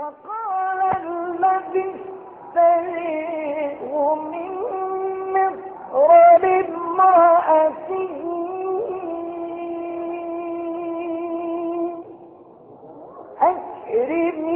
فقال الذي استريه من مصر لامرأته أكرمي